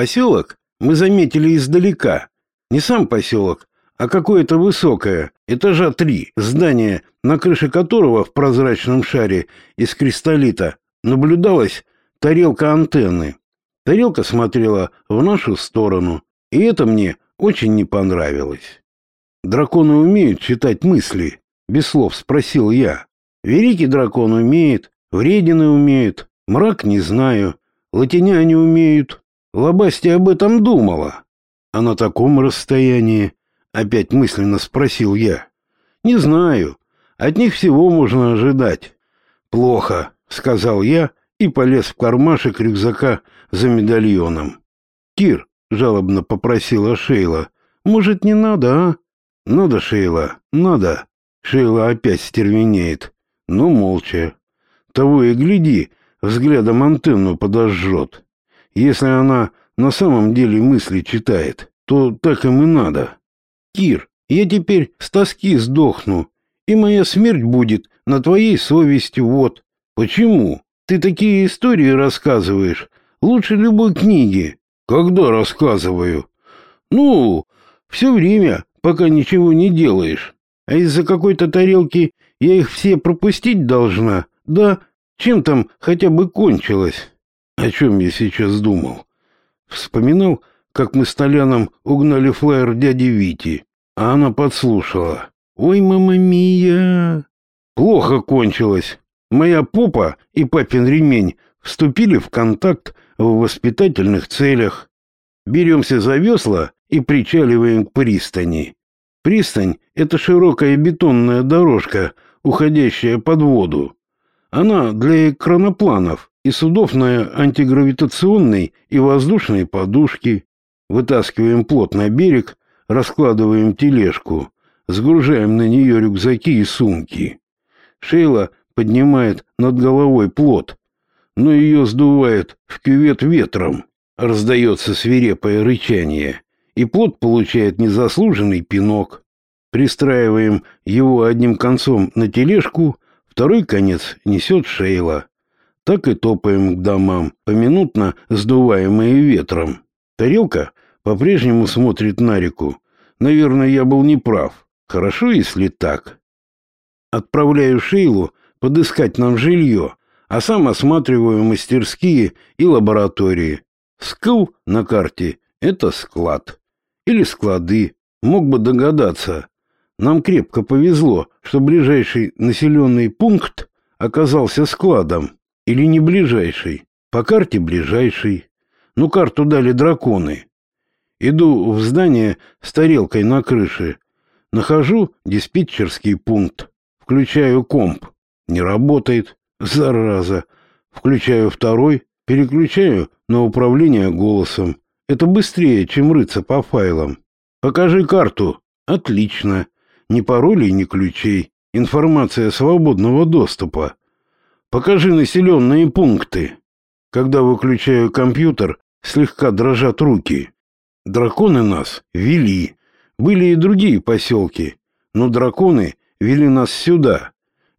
Поселок мы заметили издалека. Не сам поселок, а какое-то высокое, этажа три, здание, на крыше которого в прозрачном шаре из кристаллита наблюдалась тарелка антенны. Тарелка смотрела в нашу сторону, и это мне очень не понравилось. «Драконы умеют читать мысли?» — без слов спросил я. «Великий дракон умеет, вредины умеют, мрак не знаю, латиняне умеют. Лобасти об этом думала. А на таком расстоянии, опять мысленно спросил я. Не знаю, от них всего можно ожидать. Плохо, сказал я и полез в кармашек рюкзака за медальоном. Кир, жалобно попросила Шейла, может, не надо, а? Надо, Шейла, надо. Шейла опять стервенеет, но ну, молча. Того и гляди, взглядом антенну подожжет. Если она на самом деле мысли читает, то так им и надо. Кир, я теперь с тоски сдохну, и моя смерть будет на твоей совести, вот. Почему? Ты такие истории рассказываешь, лучше любой книги. Когда рассказываю? Ну, все время, пока ничего не делаешь. А из-за какой-то тарелки я их все пропустить должна. Да, чем там хотя бы кончилось? О чем я сейчас думал? Вспоминал, как мы с Толяном угнали флайер дяди Вити, а она подслушала. «Ой, мама мия!» Плохо кончилось. Моя попа и папин ремень вступили в контакт в воспитательных целях. Беремся за весла и причаливаем к пристани. Пристань — это широкая бетонная дорожка, уходящая под воду. Она для экранопланов и судов на антигравитационной и воздушной подушке. Вытаскиваем плот на берег, раскладываем тележку, сгружаем на нее рюкзаки и сумки. Шейла поднимает над головой плот, но ее сдувает в кювет ветром. Раздается свирепое рычание, и плот получает незаслуженный пинок. Пристраиваем его одним концом на тележку, второй конец несет Шейла. Так и топаем к домам, поминутно сдуваемые ветром. Тарелка по-прежнему смотрит на реку. Наверное, я был неправ. Хорошо, если так. Отправляю Шейлу подыскать нам жилье, а сам осматриваю мастерские и лаборатории. Скл на карте — это склад. Или склады. Мог бы догадаться. Нам крепко повезло, что ближайший населенный пункт оказался складом. Или не ближайший. По карте ближайший. Ну, карту дали драконы. Иду в здание с тарелкой на крыше. Нахожу диспетчерский пункт. Включаю комп. Не работает. Зараза. Включаю второй, переключаю на управление голосом. Это быстрее, чем рыться по файлам. Покажи карту. Отлично. Ни паролей, ни ключей. Информация свободного доступа. Покажи населенные пункты. Когда выключаю компьютер, слегка дрожат руки. Драконы нас вели. Были и другие поселки, но драконы вели нас сюда.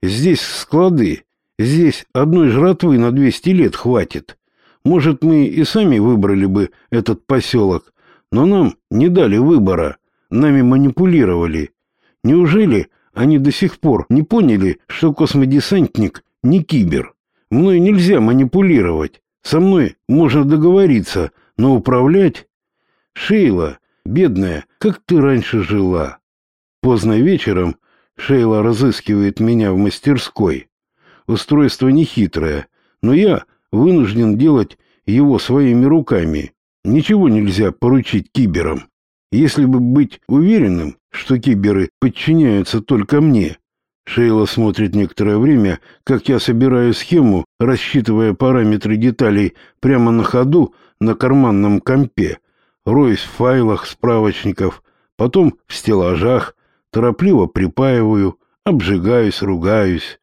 Здесь склады, здесь одной жратвы на 200 лет хватит. Может, мы и сами выбрали бы этот поселок, но нам не дали выбора, нами манипулировали. Неужели они до сих пор не поняли, что космодесантник не кибер? Мной нельзя манипулировать, со мной можно договориться, но управлять... Шейла, бедная, как ты раньше жила? Поздно вечером Шейла разыскивает меня в мастерской. Устройство нехитрое, но я вынужден делать его своими руками. Ничего нельзя поручить киберам. Если бы быть уверенным, что киберы подчиняются только мне. Шейла смотрит некоторое время, как я собираю схему, рассчитывая параметры деталей прямо на ходу на карманном компе, роюсь в файлах справочников, потом в стеллажах, торопливо припаиваю, обжигаюсь, ругаюсь.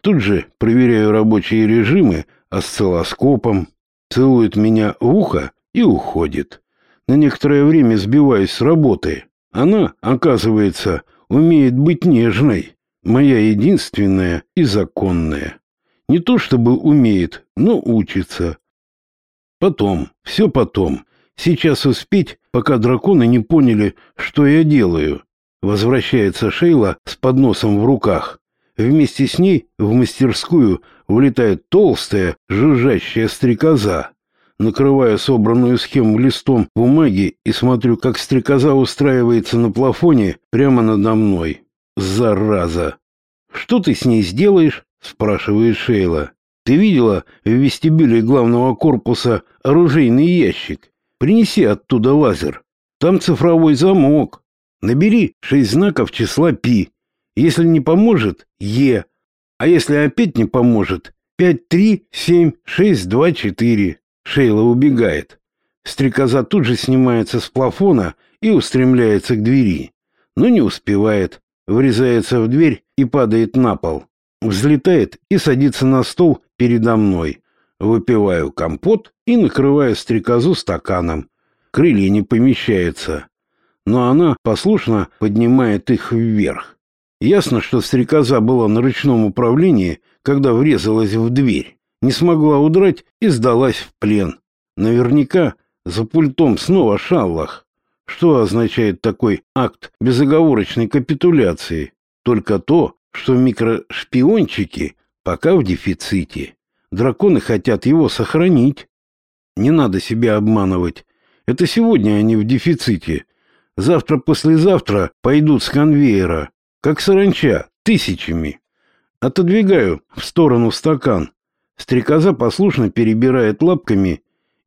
Тут же проверяю рабочие режимы осциллоскопом, целует меня в ухо и уходит. На некоторое время сбиваюсь с работы. Она, оказывается, умеет быть нежной, моя единственная и законная. Не то чтобы умеет, но учится. Потом, все потом, Сейчас успеть, пока драконы не поняли, что я делаю. Возвращается Шейла с подносом в руках. Вместе с ней в мастерскую влетает толстая, жужжащая стрекоза. Накрываю собранную схему листом бумаги и смотрю, как стрекоза устраивается на плафоне прямо надо мной. Зараза! «Что ты с ней сделаешь?» — спрашивает Шейла. «Ты видела в вестибюле главного корпуса оружейный ящик? Принеси оттуда лазер. Там цифровой замок. Набери шесть знаков числа пи. Если не поможет — Е. А если опять не поможет — пять, три, семь, шесть, два, четыре». Шейла убегает. Стрекоза тут же снимается с плафона и устремляется к двери. Но не успевает. Врезается в дверь и падает на пол. Взлетает и садится на стол передо мной. Выпиваю компот и накрываю стрекозу стаканом. Крылья не помещаются. Но она послушно поднимает их вверх. Ясно, что стрекоза была на ручном управлении, когда врезалась в дверь не смогла удрать и сдалась в плен. Наверняка за пультом снова шаллах. Что означает такой акт безоговорочной капитуляции? Только то, что микрошпиончики пока в дефиците. Драконы хотят его сохранить. Не надо себя обманывать. Это сегодня они в дефиците. Завтра-послезавтра пойдут с конвейера, как саранча, тысячами. Отодвигаю в сторону стакан. Стрекоза послушно перебирает лапками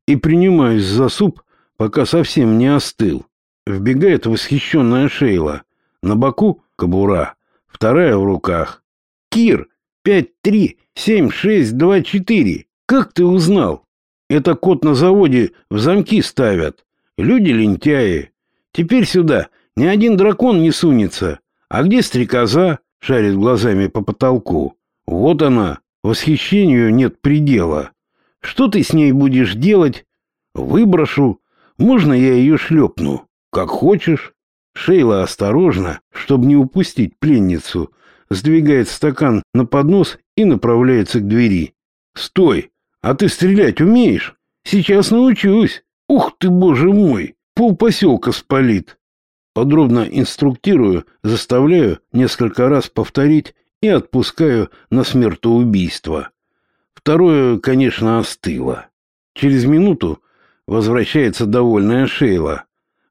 и принимаюсь за суп, пока совсем не остыл. Вбегает восхищенная Шейла. На боку кобура, вторая в руках. «Кир, пять, три, семь, шесть, два, четыре. Как ты узнал? Это кот на заводе в замки ставят. Люди лентяи. Теперь сюда ни один дракон не сунется. А где стрекоза?» Шарит глазами по потолку. «Вот она, Восхищению нет предела. Что ты с ней будешь делать? Выброшу. Можно я ее шлепну? Как хочешь. Шейла осторожно, чтобы не упустить пленницу, сдвигает стакан на поднос и направляется к двери. «Стой! А ты стрелять умеешь? Сейчас научусь! Ух ты, боже мой! Пол поселка спалит!» Подробно инструктирую, заставляю несколько раз повторить и отпускаю на смертоубийство. Второе, конечно, остыло. Через минуту возвращается довольная Шейла.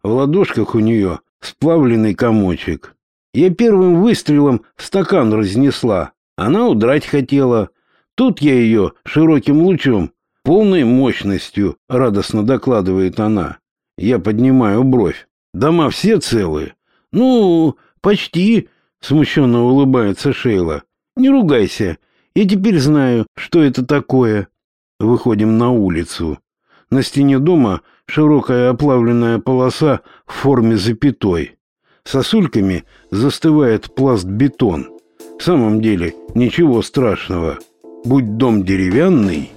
В ладошках у нее сплавленный комочек. Я первым выстрелом стакан разнесла. Она удрать хотела. Тут я ее широким лучом, полной мощностью, радостно докладывает она. Я поднимаю бровь. Дома все целые? Ну, почти, Смущенно улыбается Шейла. Не ругайся. Я теперь знаю, что это такое. Выходим на улицу. На стене дома широкая оплавленная полоса в форме запятой. Сосульками застывает пласт-бетон. В самом деле ничего страшного. Будь дом деревянный...